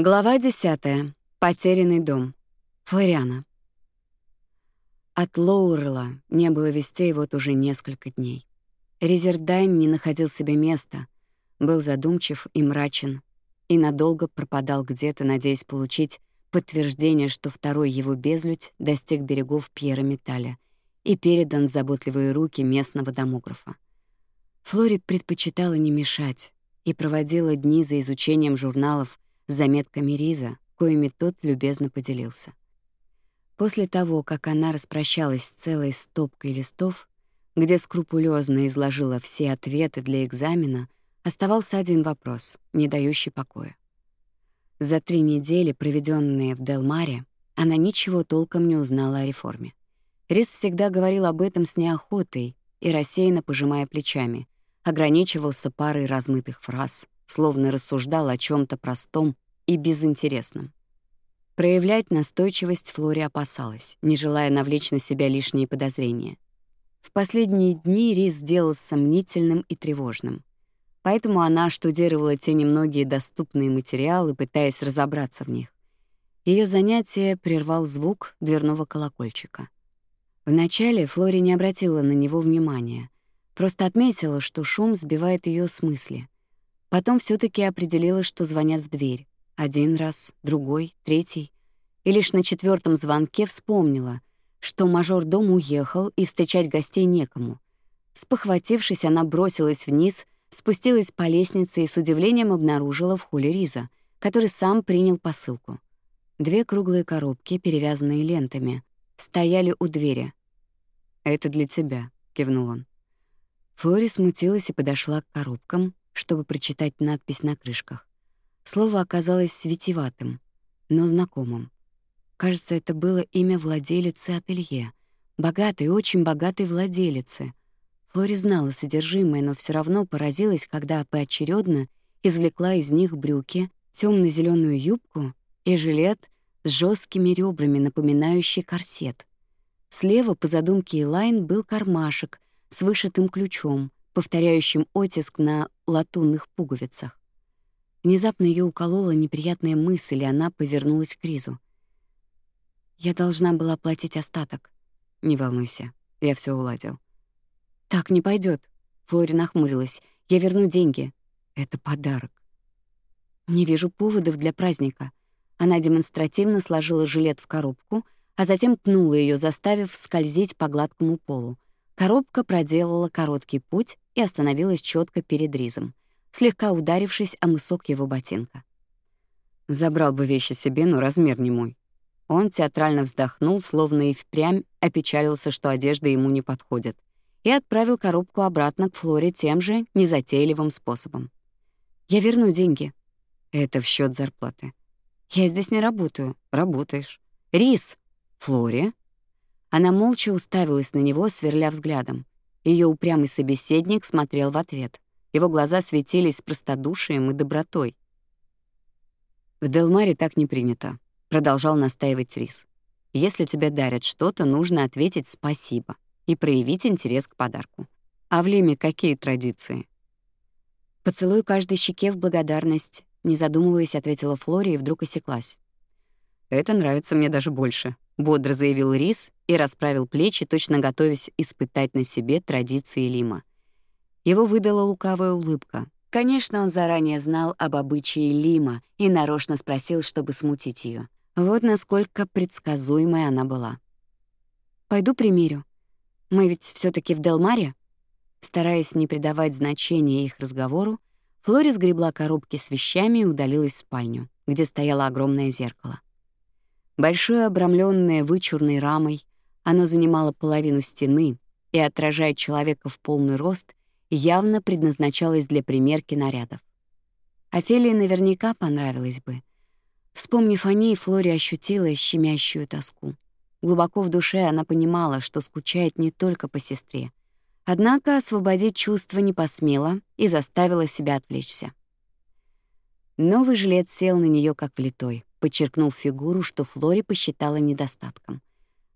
Глава 10. Потерянный дом. Флориана. От Лоурла не было вестей вот уже несколько дней. Резердайн не находил себе места, был задумчив и мрачен, и надолго пропадал где-то, надеясь получить подтверждение, что второй его безлюдь достиг берегов Пьера Металя и передан в заботливые руки местного домографа. Флори предпочитала не мешать и проводила дни за изучением журналов, Заметка Мириза, коими тот любезно поделился. После того, как она распрощалась с целой стопкой листов, где скрупулезно изложила все ответы для экзамена, оставался один вопрос, не дающий покоя. За три недели, проведенные в Делмаре, она ничего толком не узнала о реформе. Рис всегда говорил об этом с неохотой и рассеянно пожимая плечами, ограничивался парой размытых фраз — словно рассуждал о чем то простом и безинтересном. Проявлять настойчивость Флори опасалась, не желая навлечь на себя лишние подозрения. В последние дни Рис сделал сомнительным и тревожным. Поэтому она штудировала те немногие доступные материалы, пытаясь разобраться в них. Ее занятие прервал звук дверного колокольчика. Вначале Флори не обратила на него внимания, просто отметила, что шум сбивает ее с мысли — Потом все таки определила, что звонят в дверь. Один раз, другой, третий. И лишь на четвертом звонке вспомнила, что мажор-дом уехал и встречать гостей некому. Спохватившись, она бросилась вниз, спустилась по лестнице и с удивлением обнаружила в холле Риза, который сам принял посылку. Две круглые коробки, перевязанные лентами, стояли у двери. «Это для тебя», — кивнул он. Флори смутилась и подошла к коробкам, чтобы прочитать надпись на крышках. Слово оказалось светеватым, но знакомым. Кажется, это было имя владелицы ателье. Богатой, очень богатой владелицы. Флори знала содержимое, но все равно поразилась, когда поочередно извлекла из них брюки, темно зеленую юбку и жилет с жесткими ребрами, напоминающий корсет. Слева, по задумке Элайн, был кармашек с вышитым ключом, повторяющим оттиск на латунных пуговицах. Внезапно ее уколола неприятная мысль, и она повернулась к Ризу. «Я должна была платить остаток». «Не волнуйся, я все уладил». «Так не пойдет. Флори нахмурилась. «Я верну деньги». «Это подарок». «Не вижу поводов для праздника». Она демонстративно сложила жилет в коробку, а затем пнула ее, заставив скользить по гладкому полу. Коробка проделала короткий путь и остановилась четко перед Ризом, слегка ударившись о мысок его ботинка. «Забрал бы вещи себе, но размер не мой». Он театрально вздохнул, словно и впрямь опечалился, что одежда ему не подходит, и отправил коробку обратно к Флоре тем же незатейливым способом. «Я верну деньги». «Это в счет зарплаты». «Я здесь не работаю». «Работаешь». «Рис!» «Флоре?» Она молча уставилась на него, сверля взглядом. Ее упрямый собеседник смотрел в ответ. Его глаза светились простодушием и добротой. «В Делмаре так не принято», — продолжал настаивать Рис. «Если тебе дарят что-то, нужно ответить «спасибо» и проявить интерес к подарку. А в Лиме какие традиции?» Поцелую каждой щеке в благодарность», — не задумываясь, ответила Флори и вдруг осеклась. «Это нравится мне даже больше», — бодро заявил Рис и расправил плечи, точно готовясь испытать на себе традиции Лима. Его выдала лукавая улыбка. Конечно, он заранее знал об обычае Лима и нарочно спросил, чтобы смутить ее. Вот насколько предсказуемой она была. «Пойду примерю. Мы ведь все таки в Делмаре?» Стараясь не придавать значения их разговору, Флори сгребла коробки с вещами и удалилась в спальню, где стояло огромное зеркало. Большое обрамленное вычурной рамой, оно занимало половину стены и, отражая человека в полный рост, явно предназначалось для примерки нарядов. Офелии наверняка понравилось бы. Вспомнив о ней, Флори ощутила щемящую тоску. Глубоко в душе она понимала, что скучает не только по сестре. Однако освободить чувство не посмела и заставила себя отвлечься. Новый жилет сел на нее как влитой, подчеркнув фигуру, что Флори посчитала недостатком.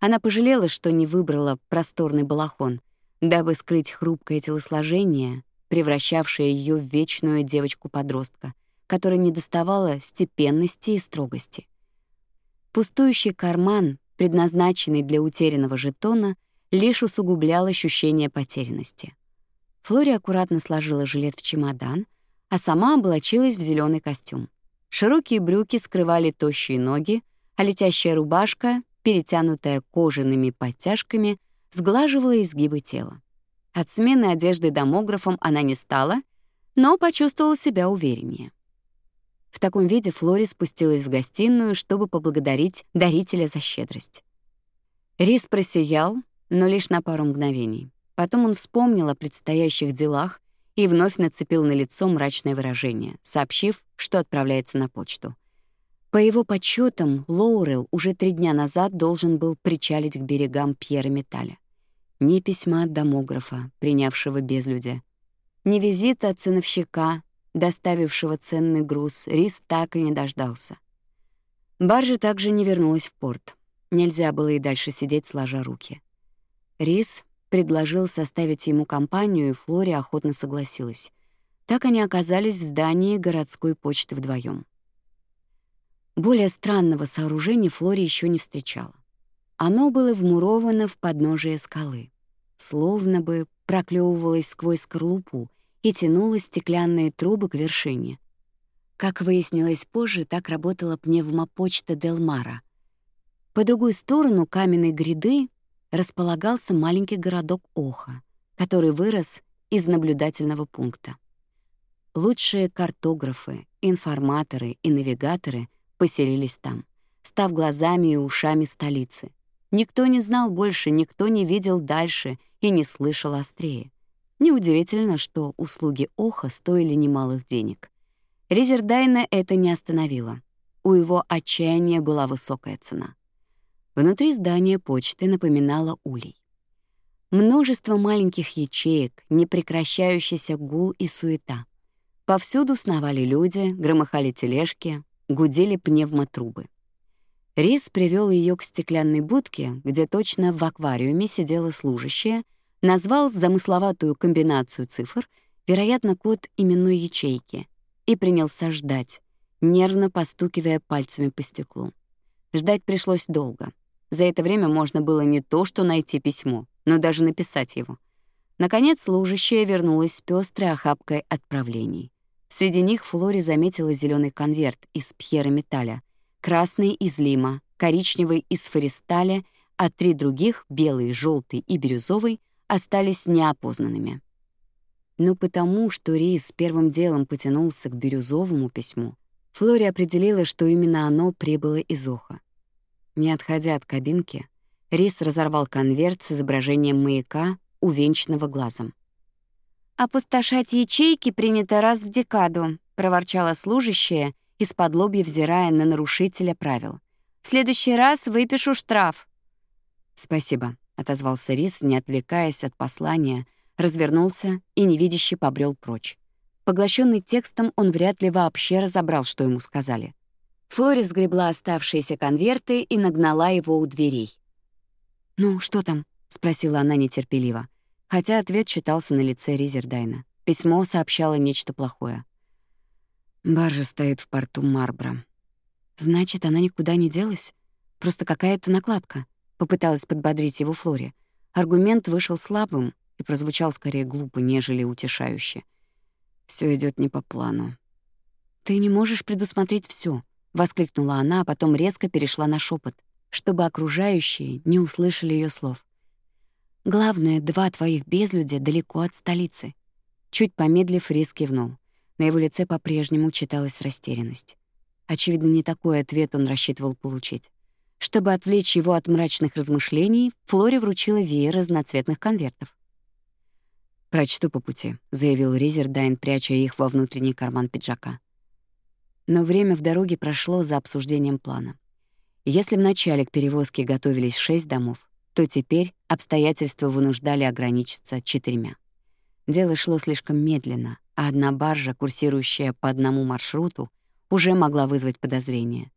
Она пожалела, что не выбрала просторный балахон, дабы скрыть хрупкое телосложение, превращавшее ее в вечную девочку-подростка, которая не доставала степенности и строгости. Пустующий карман, предназначенный для утерянного жетона, лишь усугублял ощущение потерянности. Флори аккуратно сложила жилет в чемодан, а сама облачилась в зеленый костюм. Широкие брюки скрывали тощие ноги, а летящая рубашка перетянутая кожаными подтяжками, сглаживала изгибы тела. От смены одежды домографом она не стала, но почувствовала себя увереннее. В таком виде Флори спустилась в гостиную, чтобы поблагодарить дарителя за щедрость. Рис просиял, но лишь на пару мгновений. Потом он вспомнил о предстоящих делах и вновь нацепил на лицо мрачное выражение, сообщив, что отправляется на почту. По его подсчетам, Лоурел уже три дня назад должен был причалить к берегам Пьера Металя. Ни письма от домографа, принявшего безлюдя, ни визита от ценовщика, доставившего ценный груз, рис так и не дождался. Баржа также не вернулась в порт. Нельзя было и дальше сидеть, сложа руки. Рис предложил составить ему компанию, и Флори охотно согласилась. Так они оказались в здании городской почты вдвоем. Более странного сооружения Флори еще не встречала. Оно было вмуровано в подножие скалы. Словно бы проклевывалось сквозь скорлупу и тянуло стеклянные трубы к вершине. Как выяснилось позже, так работала пневмопочта Делмара. По другую сторону каменной гряды располагался маленький городок Оха, который вырос из наблюдательного пункта. Лучшие картографы, информаторы и навигаторы — поселились там, став глазами и ушами столицы. Никто не знал больше, никто не видел дальше и не слышал острее. Неудивительно, что услуги Оха стоили немалых денег. Резердайна это не остановило. У его отчаяния была высокая цена. Внутри здания почты напоминало улей. Множество маленьких ячеек, непрекращающийся гул и суета. Повсюду сновали люди, громыхали тележки, гудели пневмотрубы. Рис привел ее к стеклянной будке, где точно в аквариуме сидела служащая, назвал замысловатую комбинацию цифр, вероятно, код именной ячейки, и принялся ждать, нервно постукивая пальцами по стеклу. Ждать пришлось долго. За это время можно было не то что найти письмо, но даже написать его. Наконец служащая вернулась с пёстрой охапкой отправлений. Среди них Флори заметила зеленый конверт из Пьера металля, красный из Лима, коричневый из Фористаля, а три других — белый, желтый и бирюзовый — остались неопознанными. Но потому, что Рис первым делом потянулся к бирюзовому письму, Флори определила, что именно оно прибыло из Оха. Не отходя от кабинки, Рис разорвал конверт с изображением маяка, увенчанного глазом. «Опустошать ячейки принято раз в декаду», — проворчала служащая, из-под лобья взирая на нарушителя правил. «В следующий раз выпишу штраф». «Спасибо», — отозвался Рис, не отвлекаясь от послания, развернулся и невидяще побрел прочь. Поглощенный текстом, он вряд ли вообще разобрал, что ему сказали. Флорис сгребла оставшиеся конверты и нагнала его у дверей. «Ну, что там?» — спросила она нетерпеливо хотя ответ читался на лице Ризердайна. Письмо сообщало нечто плохое. «Баржа стоит в порту Марбра». «Значит, она никуда не делась? Просто какая-то накладка?» — попыталась подбодрить его Флори. Аргумент вышел слабым и прозвучал скорее глупо, нежели утешающе. Все идет не по плану». «Ты не можешь предусмотреть все, воскликнула она, а потом резко перешла на шепот, чтобы окружающие не услышали ее слов. Главное, два твоих безлюдя далеко от столицы. Чуть помедлив, Рис кивнул. На его лице по-прежнему читалась растерянность. Очевидно, не такой ответ он рассчитывал получить. Чтобы отвлечь его от мрачных размышлений, Флори вручила веер разноцветных конвертов. «Прочту по пути», — заявил Ризердайн, пряча их во внутренний карман пиджака. Но время в дороге прошло за обсуждением плана. Если вначале к перевозке готовились шесть домов, то теперь обстоятельства вынуждали ограничиться четырьмя. Дело шло слишком медленно, а одна баржа, курсирующая по одному маршруту, уже могла вызвать подозрения.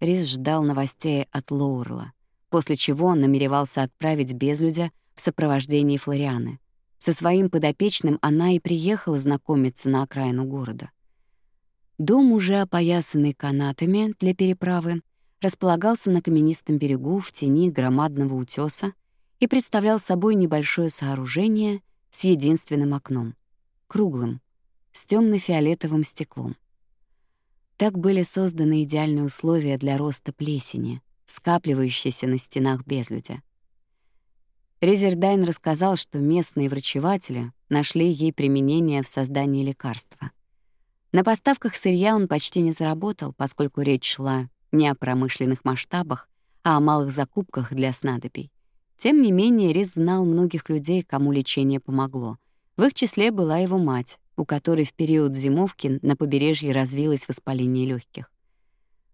Рис ждал новостей от Лоурла, после чего он намеревался отправить безлюдя в сопровождении Флорианы. Со своим подопечным она и приехала знакомиться на окраину города. Дом, уже опоясанный канатами для переправы, располагался на каменистом берегу в тени громадного утёса и представлял собой небольшое сооружение с единственным окном, круглым, с тёмно-фиолетовым стеклом. Так были созданы идеальные условия для роста плесени, скапливающейся на стенах безлюдя. Резердайн рассказал, что местные врачеватели нашли ей применение в создании лекарства. На поставках сырья он почти не заработал, поскольку речь шла не о промышленных масштабах, а о малых закупках для снадобий. Тем не менее, Рис знал многих людей, кому лечение помогло. В их числе была его мать, у которой в период зимовки на побережье развилось воспаление легких.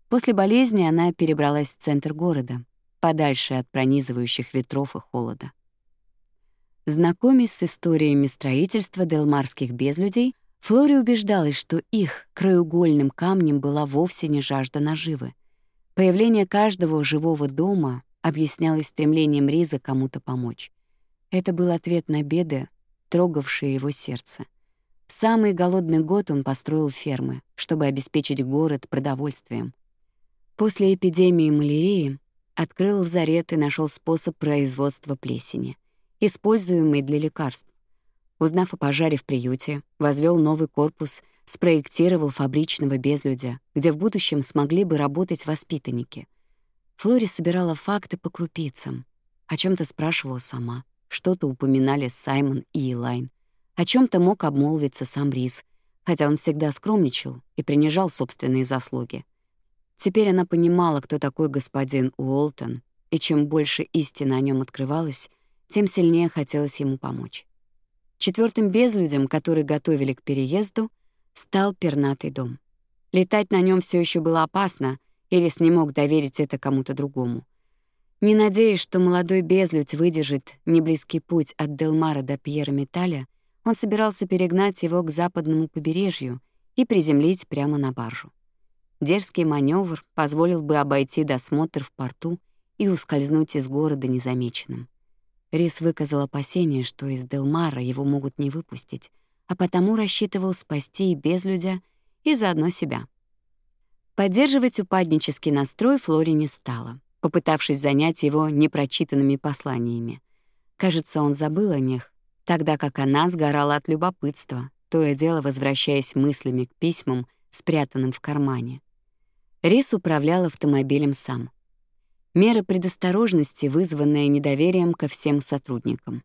После болезни она перебралась в центр города, подальше от пронизывающих ветров и холода. Знакомясь с историями строительства делмарских безлюдей, Флори убеждалась, что их краеугольным камнем была вовсе не жажда наживы — Появление каждого живого дома объяснялось стремлением Риза кому-то помочь. Это был ответ на беды, трогавшие его сердце. В самый голодный год он построил фермы, чтобы обеспечить город продовольствием. После эпидемии малярии открыл зарет и нашел способ производства плесени, используемый для лекарств. Узнав о пожаре в приюте, возвел новый корпус спроектировал фабричного безлюдя, где в будущем смогли бы работать воспитанники. Флори собирала факты по крупицам. О чем то спрашивала сама, что-то упоминали Саймон и Элайн. О чем то мог обмолвиться сам Рис, хотя он всегда скромничал и принижал собственные заслуги. Теперь она понимала, кто такой господин Уолтон, и чем больше истины о нем открывалось, тем сильнее хотелось ему помочь. Четвертым безлюдям, которые готовили к переезду — стал пернатый дом. Летать на нем все еще было опасно, Эрис не мог доверить это кому-то другому. Не надеясь, что молодой безлюдь выдержит неблизкий путь от Делмара до Пьера Металя, он собирался перегнать его к западному побережью и приземлить прямо на баржу. Дерзкий маневр позволил бы обойти досмотр в порту и ускользнуть из города незамеченным. Рис выказал опасение, что из Делмара его могут не выпустить, а потому рассчитывал спасти и безлюдя, и заодно себя. Поддерживать упаднический настрой Флори не стала, попытавшись занять его непрочитанными посланиями. Кажется, он забыл о них, тогда как она сгорала от любопытства, то и дело возвращаясь мыслями к письмам, спрятанным в кармане. Рис управлял автомобилем сам. Меры предосторожности, вызванные недоверием ко всем сотрудникам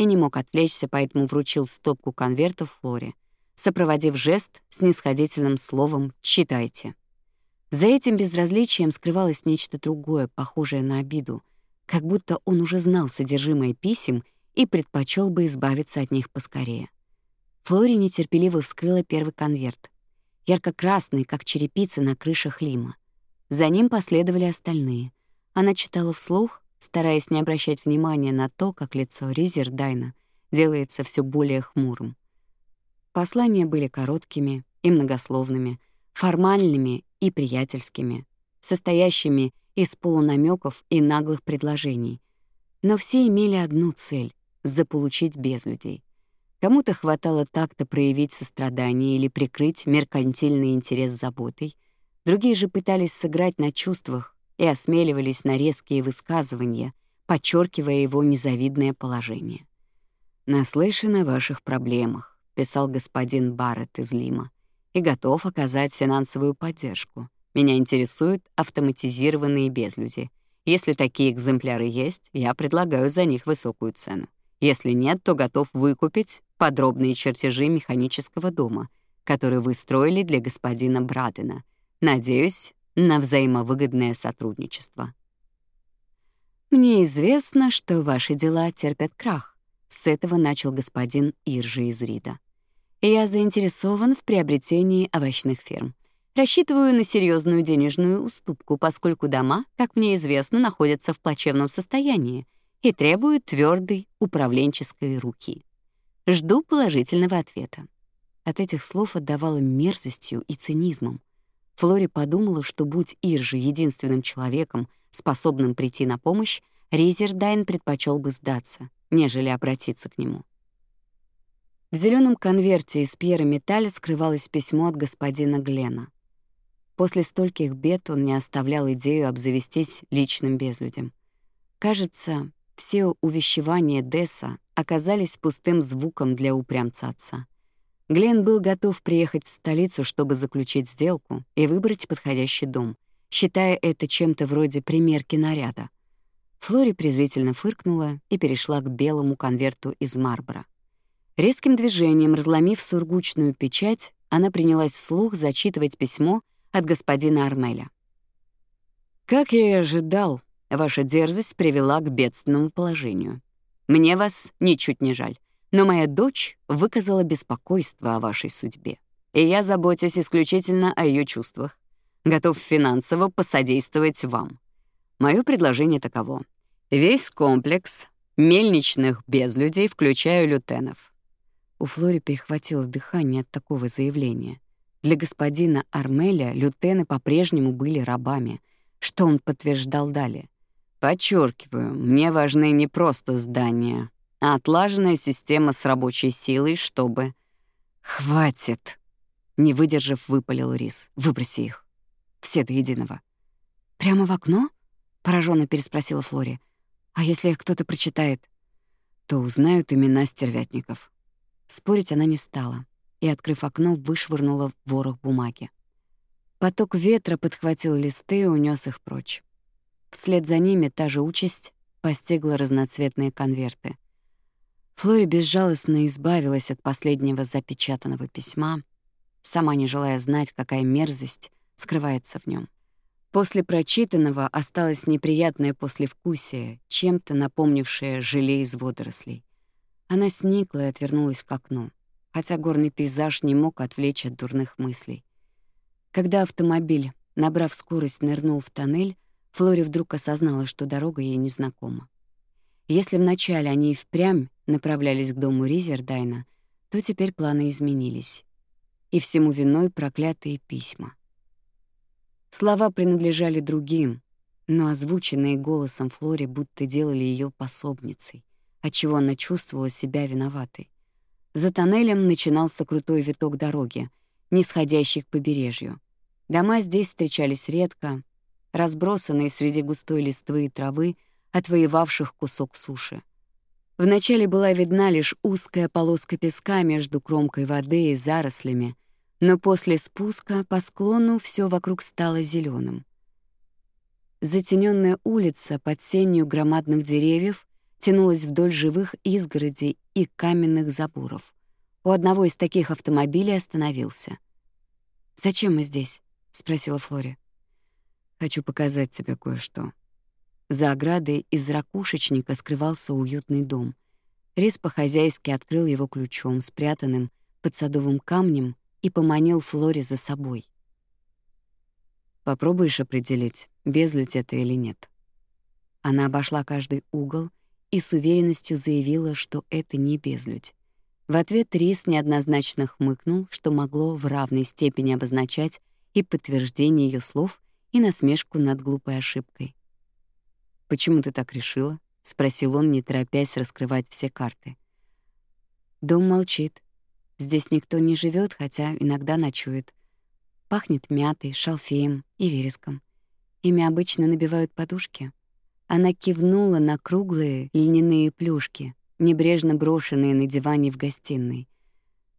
и не мог отвлечься, поэтому вручил стопку конвертов Флоре, сопроводив жест с нисходительным словом «читайте». За этим безразличием скрывалось нечто другое, похожее на обиду, как будто он уже знал содержимое писем и предпочел бы избавиться от них поскорее. Флори нетерпеливо вскрыла первый конверт, ярко-красный, как черепица на крыше Лима. За ним последовали остальные. Она читала вслух, стараясь не обращать внимания на то, как лицо Ризердайна делается все более хмурым. Послания были короткими и многословными, формальными и приятельскими, состоящими из полунамеков и наглых предложений. Но все имели одну цель — заполучить без людей. Кому-то хватало так-то проявить сострадание или прикрыть меркантильный интерес заботой, другие же пытались сыграть на чувствах, и осмеливались на резкие высказывания, подчеркивая его незавидное положение. «Наслышан о ваших проблемах», — писал господин Барретт из Лима, «и готов оказать финансовую поддержку. Меня интересуют автоматизированные безлюди. Если такие экземпляры есть, я предлагаю за них высокую цену. Если нет, то готов выкупить подробные чертежи механического дома, который вы строили для господина Брадена. Надеюсь, на взаимовыгодное сотрудничество. «Мне известно, что ваши дела терпят крах», — с этого начал господин Иржи из Рида. «Я заинтересован в приобретении овощных ферм. Рассчитываю на серьезную денежную уступку, поскольку дома, как мне известно, находятся в плачевном состоянии и требуют твердой управленческой руки. Жду положительного ответа». От этих слов отдавало мерзостью и цинизмом. Флори подумала, что будь Иржи единственным человеком, способным прийти на помощь, Резердайн предпочел бы сдаться, нежели обратиться к нему. В зеленом конверте из Пьера Металля скрывалось письмо от господина Глена. После стольких бед он не оставлял идею обзавестись личным безлюдем. Кажется, все увещевания Десса оказались пустым звуком для упрямца отца. Глен был готов приехать в столицу, чтобы заключить сделку и выбрать подходящий дом, считая это чем-то вроде примерки наряда. Флори презрительно фыркнула и перешла к белому конверту из марбра. Резким движением, разломив сургучную печать, она принялась вслух зачитывать письмо от господина Армеля. «Как я и ожидал, ваша дерзость привела к бедственному положению. Мне вас ничуть не жаль. Но моя дочь выказала беспокойство о вашей судьбе, и я заботюсь исключительно о ее чувствах. Готов финансово посодействовать вам. Мое предложение таково. Весь комплекс мельничных безлюдей, включая лютенов. У Флори перехватило дыхание от такого заявления. Для господина Армеля лютены по-прежнему были рабами, что он подтверждал далее. Подчеркиваю, мне важны не просто здания, а отлаженная система с рабочей силой, чтобы... «Хватит!» — не выдержав, выпалил Рис. «Выброси их. Все до единого». «Прямо в окно?» — пораженно переспросила Флори. «А если их кто-то прочитает?» «То узнают имена стервятников». Спорить она не стала и, открыв окно, вышвырнула ворох бумаги. Поток ветра подхватил листы и унес их прочь. Вслед за ними та же участь постигла разноцветные конверты. Флори безжалостно избавилась от последнего запечатанного письма, сама не желая знать, какая мерзость скрывается в нем. После прочитанного осталось неприятное послевкусие, чем-то напомнившее желе из водорослей. Она сникла и отвернулась к окну, хотя горный пейзаж не мог отвлечь от дурных мыслей. Когда автомобиль, набрав скорость, нырнул в тоннель, Флори вдруг осознала, что дорога ей незнакома. Если вначале они и впрямь направлялись к дому Ризердайна, то теперь планы изменились. И всему виной проклятые письма. Слова принадлежали другим, но озвученные голосом Флори будто делали ее пособницей, отчего она чувствовала себя виноватой. За тоннелем начинался крутой виток дороги, нисходящий к побережью. Дома здесь встречались редко, разбросанные среди густой листвы и травы, отвоевавших кусок суши. Вначале была видна лишь узкая полоска песка между кромкой воды и зарослями, но после спуска по склону все вокруг стало зеленым. Затененная улица под сенью громадных деревьев тянулась вдоль живых изгородей и каменных заборов. У одного из таких автомобилей остановился. «Зачем мы здесь?» — спросила Флори. «Хочу показать тебе кое-что», за оградой из ракушечника скрывался уютный дом. Рис по-хозяйски открыл его ключом, спрятанным под садовым камнем, и поманил Флори за собой. «Попробуешь определить, безлюдь это или нет?» Она обошла каждый угол и с уверенностью заявила, что это не безлюдь. В ответ Рис неоднозначно хмыкнул, что могло в равной степени обозначать и подтверждение ее слов, и насмешку над глупой ошибкой. «Почему ты так решила?» — спросил он, не торопясь раскрывать все карты. Дом молчит. Здесь никто не живет, хотя иногда ночует. Пахнет мятой, шалфеем и вереском. Ими обычно набивают подушки. Она кивнула на круглые льняные плюшки, небрежно брошенные на диване в гостиной.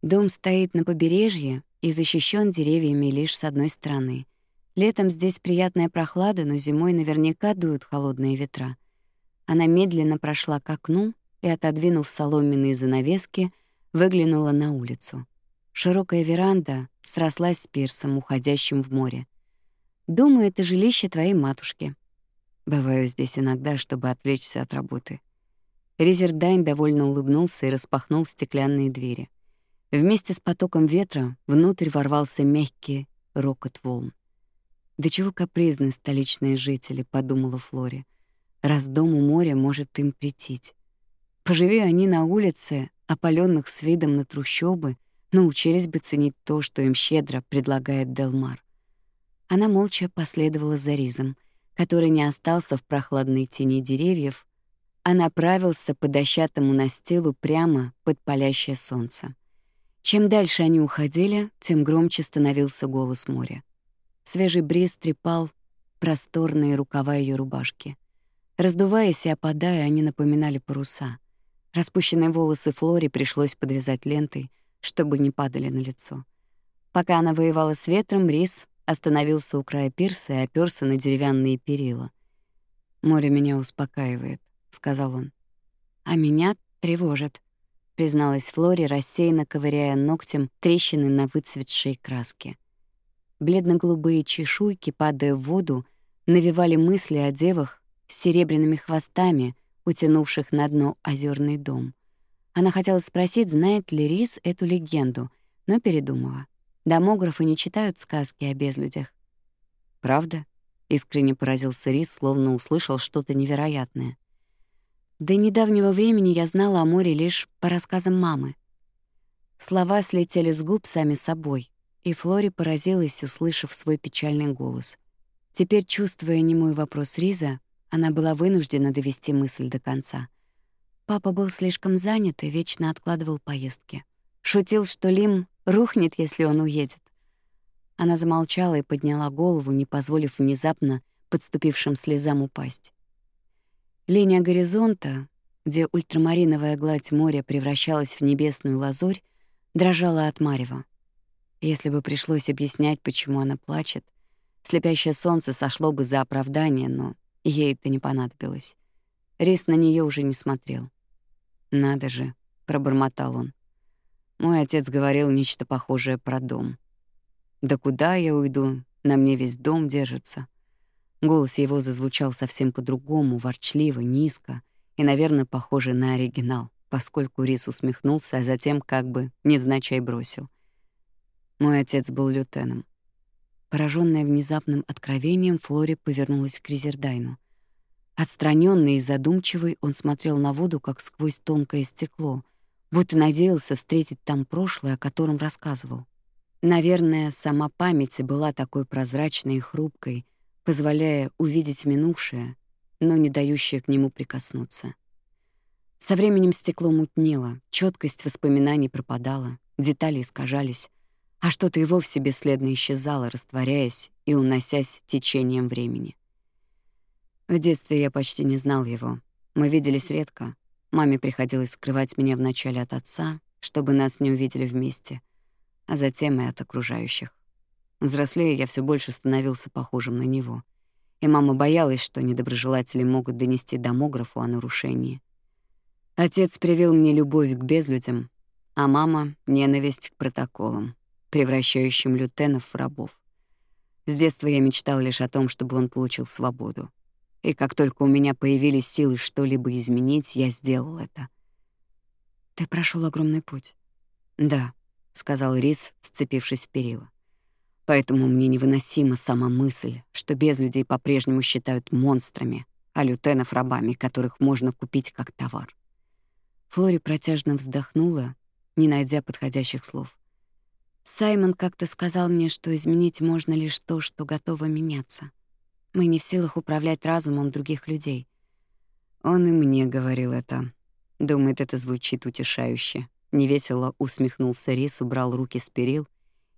Дом стоит на побережье и защищен деревьями лишь с одной стороны. Летом здесь приятная прохлада, но зимой наверняка дуют холодные ветра. Она медленно прошла к окну и, отодвинув соломенные занавески, выглянула на улицу. Широкая веранда срослась с пирсом, уходящим в море. «Думаю, это жилище твоей матушки». Бываю здесь иногда, чтобы отвлечься от работы. Резердайн довольно улыбнулся и распахнул стеклянные двери. Вместе с потоком ветра внутрь ворвался мягкий рокот волн. До чего капризны столичные жители», — подумала Флори. «Раз дом у моря может им претить. Поживи они на улице, опаленных с видом на трущобы, научились бы ценить то, что им щедро предлагает Делмар». Она молча последовала за Ризом, который не остался в прохладной тени деревьев, а направился по дощатому настилу прямо под палящее солнце. Чем дальше они уходили, тем громче становился голос моря. Свежий бриз трепал просторные рукава ее рубашки. Раздуваясь и опадая, они напоминали паруса. Распущенные волосы Флори пришлось подвязать лентой, чтобы не падали на лицо. Пока она воевала с ветром, Рис остановился у края пирса и оперся на деревянные перила. «Море меня успокаивает», — сказал он. «А меня тревожит», — призналась Флори, рассеянно ковыряя ногтем трещины на выцветшей краске бледно-голубые чешуйки, падая в воду, навевали мысли о девах с серебряными хвостами, утянувших на дно озерный дом. Она хотела спросить, знает ли Рис эту легенду, но передумала. Домографы не читают сказки о безлюдях. «Правда?» — искренне поразился Рис, словно услышал что-то невероятное. До недавнего времени я знала о море лишь по рассказам мамы. Слова слетели с губ сами собой. И Флори поразилась, услышав свой печальный голос. Теперь, чувствуя немой вопрос Риза, она была вынуждена довести мысль до конца. Папа был слишком занят и вечно откладывал поездки. Шутил, что Лим рухнет, если он уедет. Она замолчала и подняла голову, не позволив внезапно подступившим слезам упасть. Линия горизонта, где ультрамариновая гладь моря превращалась в небесную лазурь, дрожала от марева. Если бы пришлось объяснять, почему она плачет, слепящее солнце сошло бы за оправдание, но ей это не понадобилось. Рис на нее уже не смотрел. «Надо же», — пробормотал он. Мой отец говорил нечто похожее про дом. «Да куда я уйду? На мне весь дом держится». Голос его зазвучал совсем по-другому, ворчливо, низко и, наверное, похоже на оригинал, поскольку Рис усмехнулся, а затем как бы невзначай бросил — мой отец был лютеном. Пораженная внезапным откровением, Флори повернулась к Резердайну. Отстраненный и задумчивый, он смотрел на воду, как сквозь тонкое стекло, будто надеялся встретить там прошлое, о котором рассказывал. Наверное, сама память и была такой прозрачной и хрупкой, позволяя увидеть минувшее, но не дающее к нему прикоснуться. Со временем стекло мутнело, четкость воспоминаний пропадала, детали искажались, а что-то и вовсе бесследно исчезало, растворяясь и уносясь течением времени. В детстве я почти не знал его. Мы виделись редко. Маме приходилось скрывать меня вначале от отца, чтобы нас не увидели вместе, а затем и от окружающих. Взрослея, я все больше становился похожим на него. И мама боялась, что недоброжелатели могут донести домографу о нарушении. Отец привил мне любовь к безлюдям, а мама — ненависть к протоколам превращающим лютенов в рабов. С детства я мечтал лишь о том, чтобы он получил свободу. И как только у меня появились силы что-либо изменить, я сделал это. «Ты прошел огромный путь». «Да», — сказал Рис, сцепившись в перила. «Поэтому мне невыносима сама мысль, что без людей по-прежнему считают монстрами, а лютенов — рабами, которых можно купить как товар». Флори протяжно вздохнула, не найдя подходящих слов. Саймон как-то сказал мне, что изменить можно лишь то, что готово меняться. Мы не в силах управлять разумом других людей. Он и мне говорил это. Думает, это звучит утешающе. Невесело усмехнулся Рис, убрал руки с перил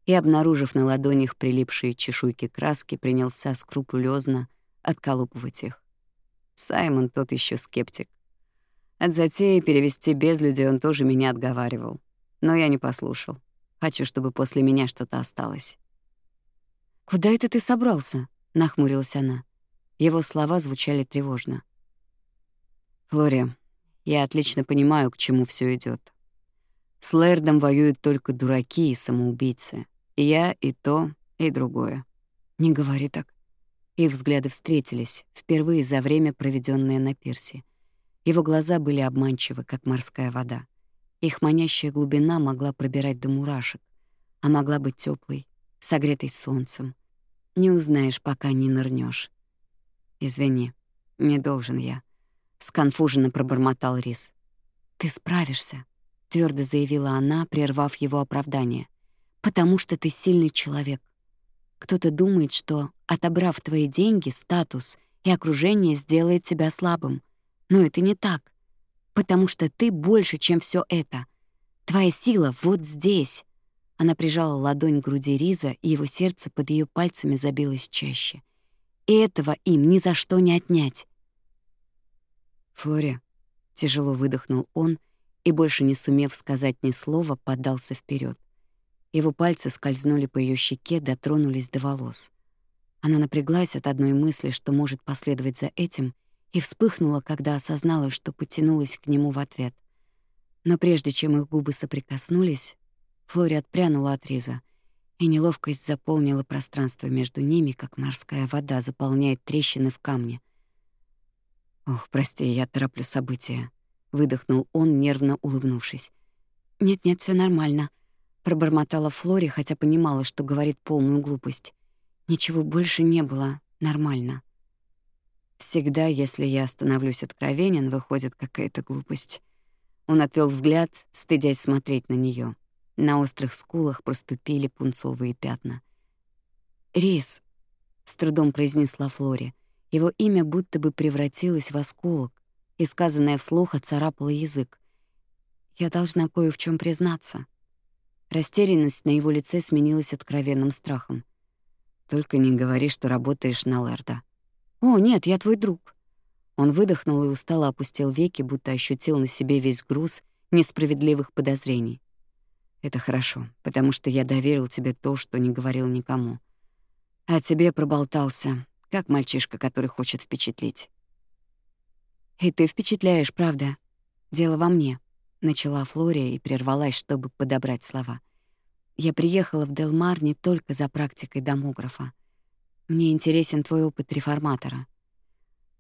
и, обнаружив на ладонях прилипшие чешуйки краски, принялся скрупулезно отколупывать их. Саймон тот еще скептик. От затеи перевести без людей он тоже меня отговаривал, но я не послушал. Хочу, чтобы после меня что-то осталось». «Куда это ты собрался?» — нахмурилась она. Его слова звучали тревожно. «Флория, я отлично понимаю, к чему все идет. С Лэрдом воюют только дураки и самоубийцы. И я, и то, и другое. Не говори так. Их взгляды встретились, впервые за время, проведенное на пирсе. Его глаза были обманчивы, как морская вода. Их манящая глубина могла пробирать до мурашек, а могла быть теплой, согретой солнцем. Не узнаешь, пока не нырнешь. «Извини, не должен я», — сконфуженно пробормотал Рис. «Ты справишься», — твердо заявила она, прервав его оправдание. «Потому что ты сильный человек. Кто-то думает, что, отобрав твои деньги, статус и окружение, сделает тебя слабым. Но это не так потому что ты больше, чем все это. Твоя сила вот здесь». Она прижала ладонь к груди Риза, и его сердце под ее пальцами забилось чаще. И этого им ни за что не отнять. «Флори», — тяжело выдохнул он, и, больше не сумев сказать ни слова, поддался вперед. Его пальцы скользнули по ее щеке, дотронулись до волос. Она напряглась от одной мысли, что может последовать за этим, и вспыхнула, когда осознала, что потянулась к нему в ответ. Но прежде чем их губы соприкоснулись, Флори отпрянула от Риза, и неловкость заполнила пространство между ними, как морская вода заполняет трещины в камне. «Ох, прости, я тороплю события», — выдохнул он, нервно улыбнувшись. «Нет-нет, все нормально», — пробормотала Флори, хотя понимала, что говорит полную глупость. «Ничего больше не было. Нормально». Всегда, если я становлюсь откровенен, выходит какая-то глупость. Он отвел взгляд, стыдясь смотреть на нее. На острых скулах проступили пунцовые пятна. «Рис», — с трудом произнесла Флори, его имя будто бы превратилось в осколок, и сказанное вслух отцарапало язык. «Я должна кое в чем признаться». Растерянность на его лице сменилась откровенным страхом. «Только не говори, что работаешь на Лерда», «О, нет, я твой друг». Он выдохнул и устало опустил веки, будто ощутил на себе весь груз несправедливых подозрений. «Это хорошо, потому что я доверил тебе то, что не говорил никому. А тебе проболтался, как мальчишка, который хочет впечатлить». «И ты впечатляешь, правда? Дело во мне», — начала Флория и прервалась, чтобы подобрать слова. «Я приехала в Делмар не только за практикой домографа. Мне интересен твой опыт реформатора».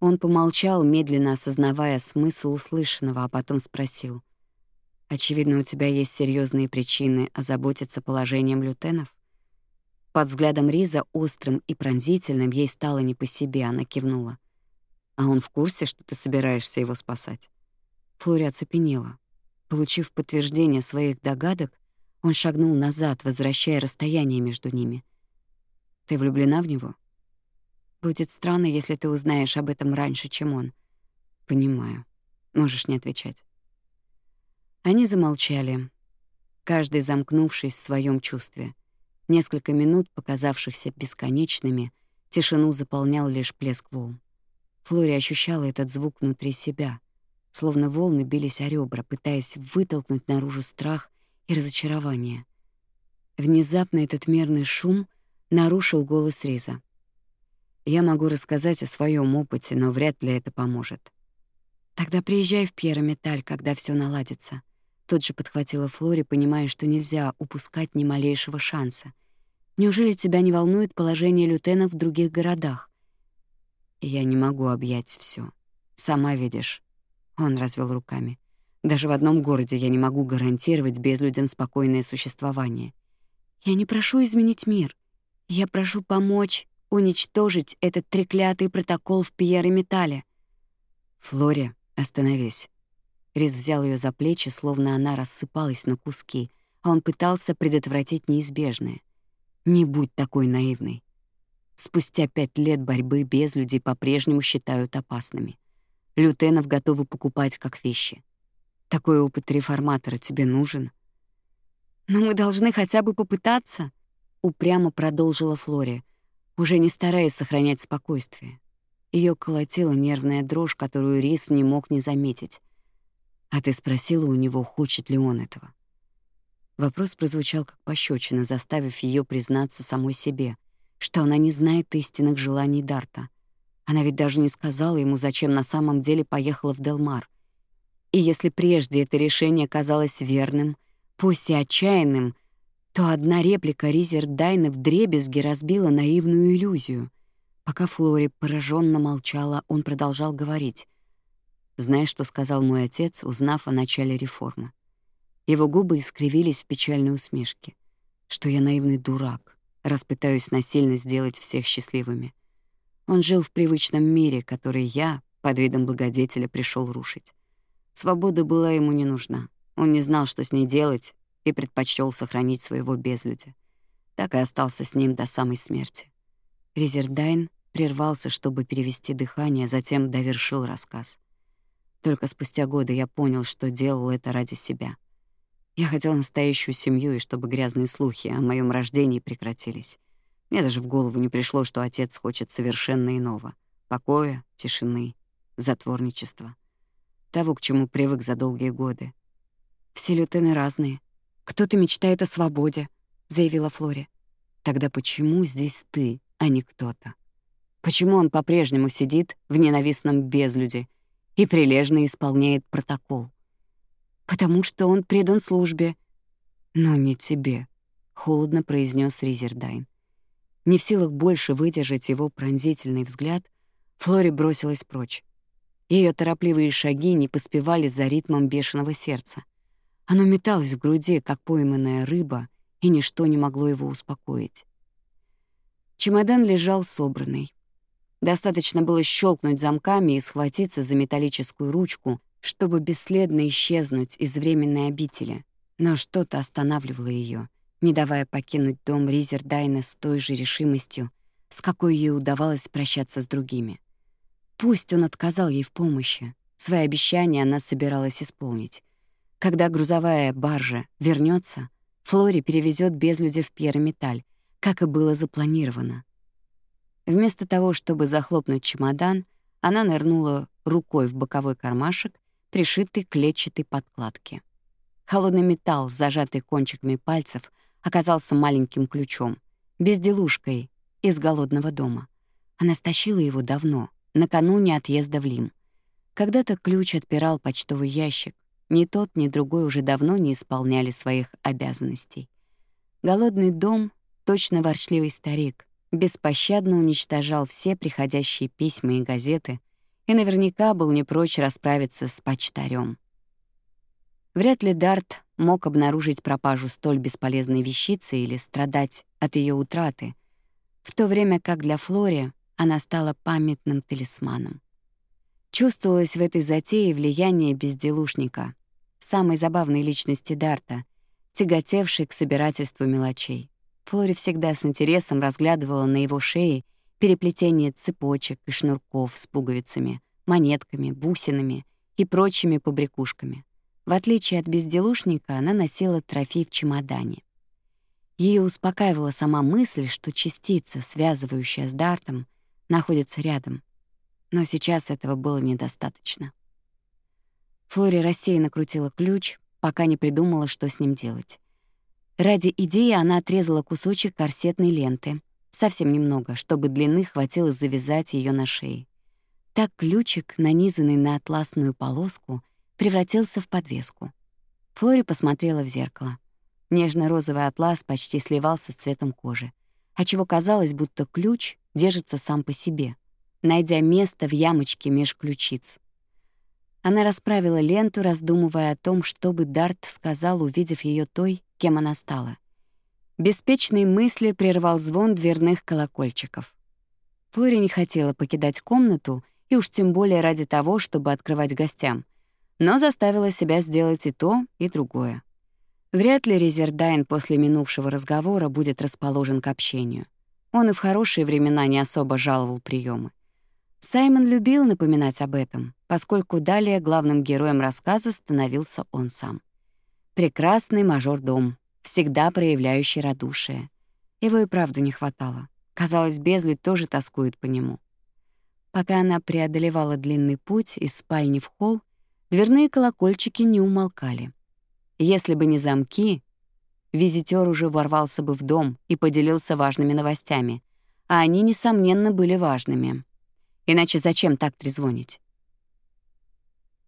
Он помолчал, медленно осознавая смысл услышанного, а потом спросил. «Очевидно, у тебя есть серьезные причины озаботиться положением лютенов?» Под взглядом Риза, острым и пронзительным, ей стало не по себе, она кивнула. «А он в курсе, что ты собираешься его спасать?» Флори оцепенела. Получив подтверждение своих догадок, он шагнул назад, возвращая расстояние между ними — ты влюблена в него? Будет странно, если ты узнаешь об этом раньше, чем он. Понимаю. Можешь не отвечать. Они замолчали, каждый замкнувшись в своем чувстве. Несколько минут, показавшихся бесконечными, тишину заполнял лишь плеск волн. Флори ощущала этот звук внутри себя, словно волны бились о ребра, пытаясь вытолкнуть наружу страх и разочарование. Внезапно этот мерный шум нарушил голос Риза. «Я могу рассказать о своем опыте, но вряд ли это поможет». «Тогда приезжай в Пьерометаль, когда все наладится». Тут же подхватила Флори, понимая, что нельзя упускать ни малейшего шанса. «Неужели тебя не волнует положение лютена в других городах?» «Я не могу объять все. Сама видишь». Он развел руками. «Даже в одном городе я не могу гарантировать безлюдям спокойное существование». «Я не прошу изменить мир», я прошу помочь уничтожить этот треклятый протокол в Пьер и Металле. Флори, остановись. Рис взял ее за плечи, словно она рассыпалась на куски, а он пытался предотвратить неизбежное. Не будь такой наивной. Спустя пять лет борьбы без людей по-прежнему считают опасными. Лютенов готовы покупать как вещи. Такой опыт реформатора тебе нужен? Но мы должны хотя бы попытаться — упрямо продолжила Флори, уже не стараясь сохранять спокойствие. Ее колотила нервная дрожь, которую Рис не мог не заметить. «А ты спросила у него, хочет ли он этого?» Вопрос прозвучал как пощечина, заставив ее признаться самой себе, что она не знает истинных желаний Дарта. Она ведь даже не сказала ему, зачем на самом деле поехала в Делмар. И если прежде это решение казалось верным, пусть и отчаянным, то одна реплика Ризер Дайна вдребезги разбила наивную иллюзию. Пока Флори пораженно молчала, он продолжал говорить. «Знаешь, что сказал мой отец, узнав о начале реформы?» Его губы искривились в печальной усмешке. «Что я наивный дурак, раз пытаюсь насильно сделать всех счастливыми. Он жил в привычном мире, который я, под видом благодетеля, пришел рушить. Свобода была ему не нужна. Он не знал, что с ней делать, и предпочтел сохранить своего безлюдя. Так и остался с ним до самой смерти. Резердайн прервался, чтобы перевести дыхание, затем довершил рассказ. Только спустя годы я понял, что делал это ради себя. Я хотел настоящую семью и чтобы грязные слухи о моем рождении прекратились. Мне даже в голову не пришло, что отец хочет совершенно иного — покоя, тишины, затворничества. Того, к чему привык за долгие годы. Все лютены разные, «Кто-то мечтает о свободе», — заявила Флори. «Тогда почему здесь ты, а не кто-то? Почему он по-прежнему сидит в ненавистном безлюде и прилежно исполняет протокол? Потому что он предан службе. Но не тебе», — холодно произнес Ризердайн. Не в силах больше выдержать его пронзительный взгляд, Флори бросилась прочь. Ее торопливые шаги не поспевали за ритмом бешеного сердца. Оно металось в груди, как пойманная рыба, и ничто не могло его успокоить. Чемодан лежал собранный. Достаточно было щелкнуть замками и схватиться за металлическую ручку, чтобы бесследно исчезнуть из временной обители. Но что-то останавливало ее, не давая покинуть дом Ризердайна с той же решимостью, с какой ей удавалось прощаться с другими. Пусть он отказал ей в помощи, свои обещания она собиралась исполнить. Когда грузовая баржа вернется, Флори перевезет без людей в Пьерометаль, как и было запланировано. Вместо того, чтобы захлопнуть чемодан, она нырнула рукой в боковой кармашек, пришитый к клетчатой подкладке. Холодный металл, зажатый кончиками пальцев, оказался маленьким ключом, безделушкой из голодного дома. Она стащила его давно, накануне отъезда в Лим. Когда-то ключ отпирал почтовый ящик, ни тот, ни другой уже давно не исполняли своих обязанностей. Голодный дом, точно ворчливый старик, беспощадно уничтожал все приходящие письма и газеты и наверняка был не прочь расправиться с почтарем. Вряд ли Дарт мог обнаружить пропажу столь бесполезной вещицы или страдать от ее утраты, в то время как для Флори она стала памятным талисманом. Чувствовалось в этой затее влияние безделушника, самой забавной личности Дарта, тяготевшей к собирательству мелочей. Флори всегда с интересом разглядывала на его шее переплетение цепочек и шнурков с пуговицами, монетками, бусинами и прочими побрякушками. В отличие от безделушника, она носила трофей в чемодане. Ее успокаивала сама мысль, что частица, связывающая с Дартом, находится рядом — но сейчас этого было недостаточно. Флори рассеянно крутила ключ, пока не придумала, что с ним делать. Ради идеи она отрезала кусочек корсетной ленты, совсем немного, чтобы длины хватило завязать ее на шее. Так ключик, нанизанный на атласную полоску, превратился в подвеску. Флори посмотрела в зеркало. Нежно-розовый атлас почти сливался с цветом кожи, отчего казалось, будто ключ держится сам по себе — найдя место в ямочке меж ключиц. Она расправила ленту, раздумывая о том, что бы Дарт сказал, увидев ее той, кем она стала. Беспечные мысли прервал звон дверных колокольчиков. Флори не хотела покидать комнату, и уж тем более ради того, чтобы открывать гостям, но заставила себя сделать и то, и другое. Вряд ли Резердайн после минувшего разговора будет расположен к общению. Он и в хорошие времена не особо жаловал приемы. Саймон любил напоминать об этом, поскольку далее главным героем рассказа становился он сам. Прекрасный мажор-дом, всегда проявляющий радушие. Его и правду не хватало. Казалось, Безлюдь тоже тоскует по нему. Пока она преодолевала длинный путь из спальни в холл, дверные колокольчики не умолкали. Если бы не замки, визитер уже ворвался бы в дом и поделился важными новостями, а они, несомненно, были важными. Иначе зачем так трезвонить?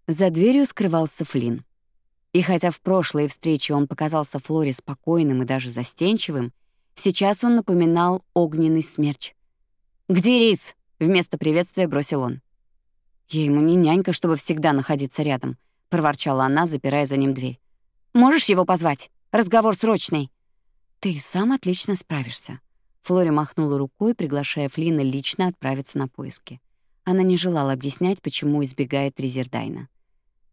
За дверью скрывался Флинн. И хотя в прошлой встрече он показался Флоре спокойным и даже застенчивым, сейчас он напоминал огненный смерч. «Где Рис?» — вместо приветствия бросил он. «Я ему не нянька, чтобы всегда находиться рядом», — проворчала она, запирая за ним дверь. «Можешь его позвать? Разговор срочный». «Ты сам отлично справишься». Флори махнула рукой, приглашая Флина лично отправиться на поиски. Она не желала объяснять, почему избегает Резердайна.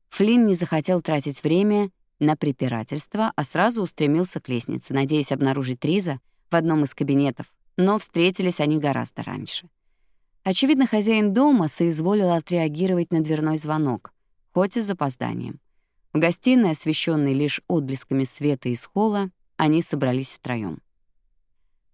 Флинн не захотел тратить время на препирательство, а сразу устремился к лестнице, надеясь обнаружить Риза в одном из кабинетов, но встретились они гораздо раньше. Очевидно, хозяин дома соизволил отреагировать на дверной звонок, хоть и с запозданием. В гостиной, освещенной лишь отблесками света из холла, они собрались втроем.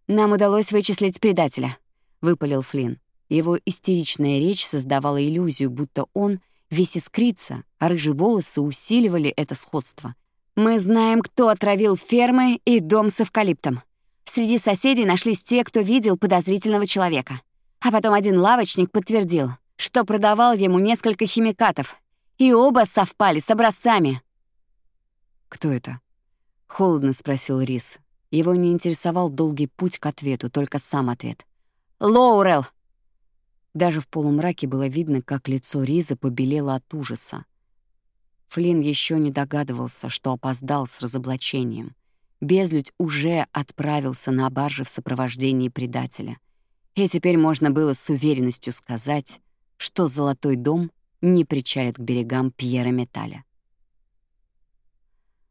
«Нам удалось вычислить предателя», — выпалил Флинн. Его истеричная речь создавала иллюзию, будто он весь искрится, а рыжие волосы усиливали это сходство. «Мы знаем, кто отравил фермы и дом с эвкалиптом. Среди соседей нашлись те, кто видел подозрительного человека. А потом один лавочник подтвердил, что продавал ему несколько химикатов, и оба совпали с образцами». «Кто это?» — холодно спросил Рис. Его не интересовал долгий путь к ответу, только сам ответ. «Лоурел!» Даже в полумраке было видно, как лицо Риза побелело от ужаса. Флинн еще не догадывался, что опоздал с разоблачением. Безлюдь уже отправился на барже в сопровождении предателя. И теперь можно было с уверенностью сказать, что «Золотой дом» не причалит к берегам Пьера Металя.